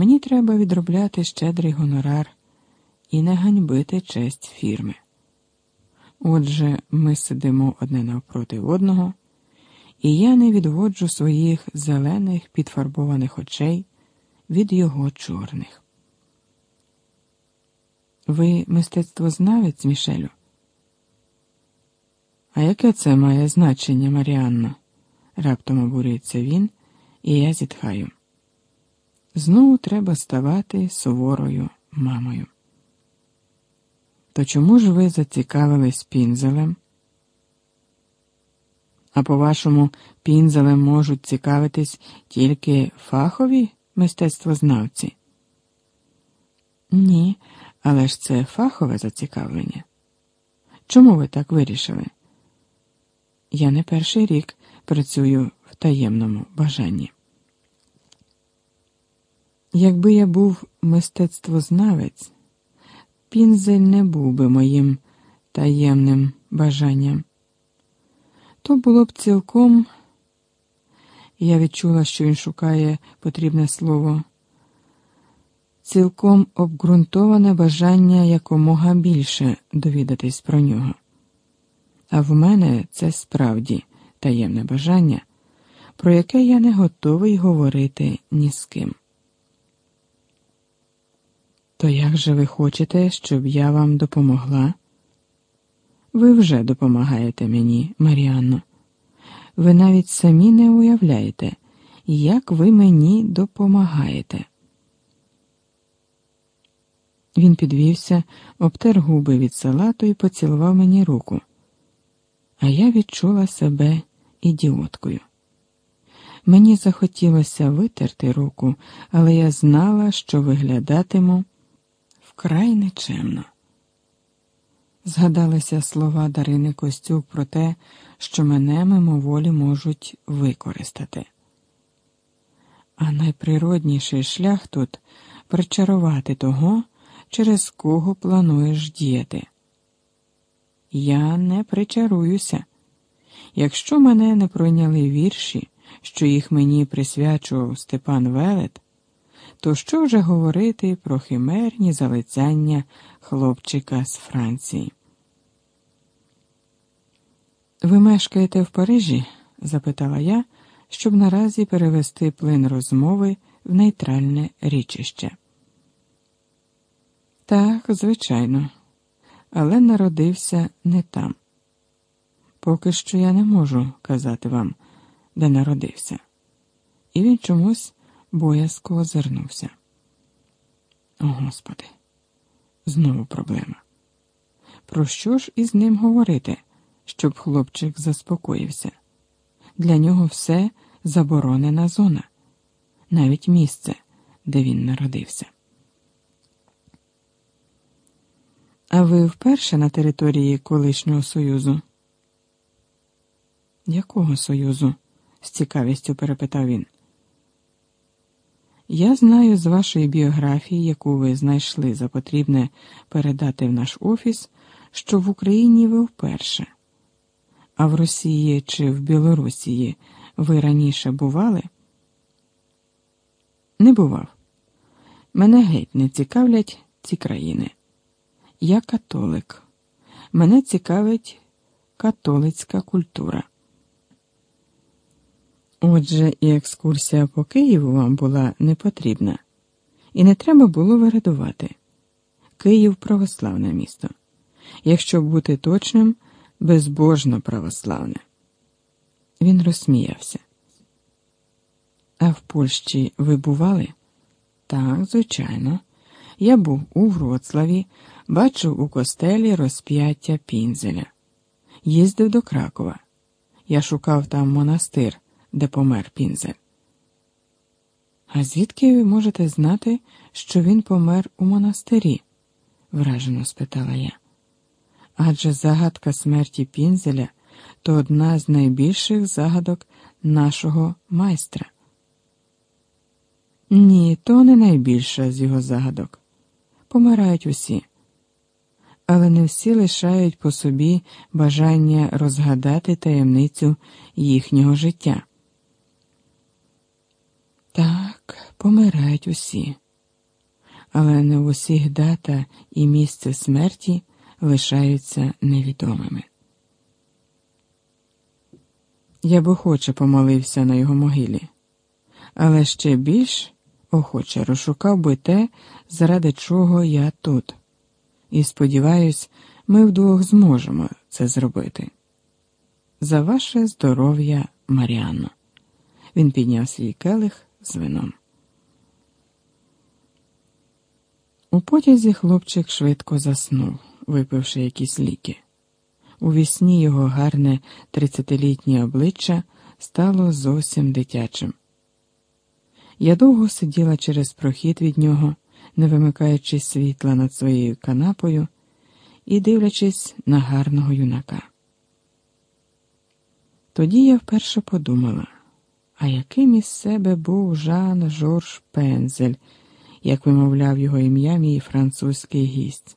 Мені треба відробляти щедрий гонорар і не ганьбити честь фірми. Отже, ми сидимо одне навпроти одного, і я не відводжу своїх зелених підфарбованих очей від його чорних. Ви мистецтвознавець, Мішелю? А яке це має значення, Маріанна? раптом обурюється він, і я зітхаю. Знову треба ставати суворою мамою. То чому ж ви зацікавились пінзелем? А по-вашому, пінзелем можуть цікавитись тільки фахові мистецтвознавці? Ні, але ж це фахове зацікавлення. Чому ви так вирішили? Я не перший рік працюю в таємному бажанні. Якби я був мистецтвознавець, пінзель не був би моїм таємним бажанням. То було б цілком, я відчула, що він шукає потрібне слово, цілком обґрунтоване бажання якомога більше довідатись про нього. А в мене це справді таємне бажання, про яке я не готовий говорити ні з ким. То як же ви хочете, щоб я вам допомогла? Ви вже допомагаєте мені, Маріанно. Ви навіть самі не уявляєте, як ви мені допомагаєте. Він підвівся, обтер губи від салату і поцілував мені руку. А я відчула себе ідіоткою. Мені захотілося витерти руку, але я знала, що виглядатиму вкрай нечемно. Згадалися слова Дарини Костюк про те, що мене мимоволі можуть використати. А найприродніший шлях тут причарувати того, через кого плануєш діяти. Я не причаруюся. Якщо мене не пройняли вірші, що їх мені присвячував Степан Велет, то що вже говорити про химерні залицяння хлопчика з Франції? Ви мешкаєте в Парижі? запитала я, щоб наразі перевести плин розмови в нейтральне річище. Так, звичайно, але народився не там. Поки що я не можу казати вам, де народився. І він чомусь боязко озирнувся. О, Господи, знову проблема. Про що ж із ним говорити, щоб хлопчик заспокоївся? Для нього все заборонена зона, навіть місце, де він народився. А ви вперше на території колишнього Союзу? Якого Союзу? з цікавістю перепитав він. Я знаю з вашої біографії, яку ви знайшли за потрібне передати в наш офіс, що в Україні ви вперше, а в Росії чи в Білорусії ви раніше бували? Не бував. Мене геть не цікавлять ці країни. Я католик. Мене цікавить католицька культура. Отже, і екскурсія по Києву вам була не потрібна, і не треба було вирадувати. Київ православне місто. Якщо бути точним, безбожно православне. Він розсміявся. А в Польщі ви бували? Так, звичайно. Я був у Вроцлаві, бачив у костелі розп'яття пінзеля. Їздив до Кракова. Я шукав там монастир де помер Пінзель. А звідки ви можете знати, що він помер у монастирі? вражено спитала я. Адже загадка смерті Пінзеля то одна з найбільших загадок нашого майстра. Ні, то не найбільша з його загадок. Помирають усі, але не всі лишають по собі бажання розгадати таємницю їхнього життя. Так, помирають усі, але не в усіх дата і місце смерті лишаються невідомими. Я б охоче помолився на його могилі, але ще більш охоче розшукав би те, заради чого я тут, і сподіваюсь, ми вдвох зможемо це зробити. За ваше здоров'я, Маріанно. Він підняв свій келих з вином. У потязі хлопчик швидко заснув, випивши якісь ліки. У вісні його гарне тридцятилітнє обличчя стало зовсім дитячим. Я довго сиділа через прохід від нього, не вимикаючи світла над своєю канапою і дивлячись на гарного юнака. Тоді я вперше подумала, а яким із себе був Жан Жорж Пензель, як вимовляв його ім'я мій французький гість.